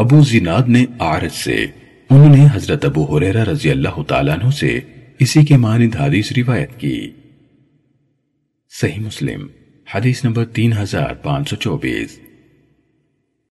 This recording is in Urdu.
ابو زناد نے عارض سے، انہوں نے حضرت ابو حریرہ رضی اللہ تعالیٰ عنہ سے اسی کے مانند حدیث روایت کی۔ صحیح مسلم، حدیث نمبر تین ہزار پانچ سو چوبیس۔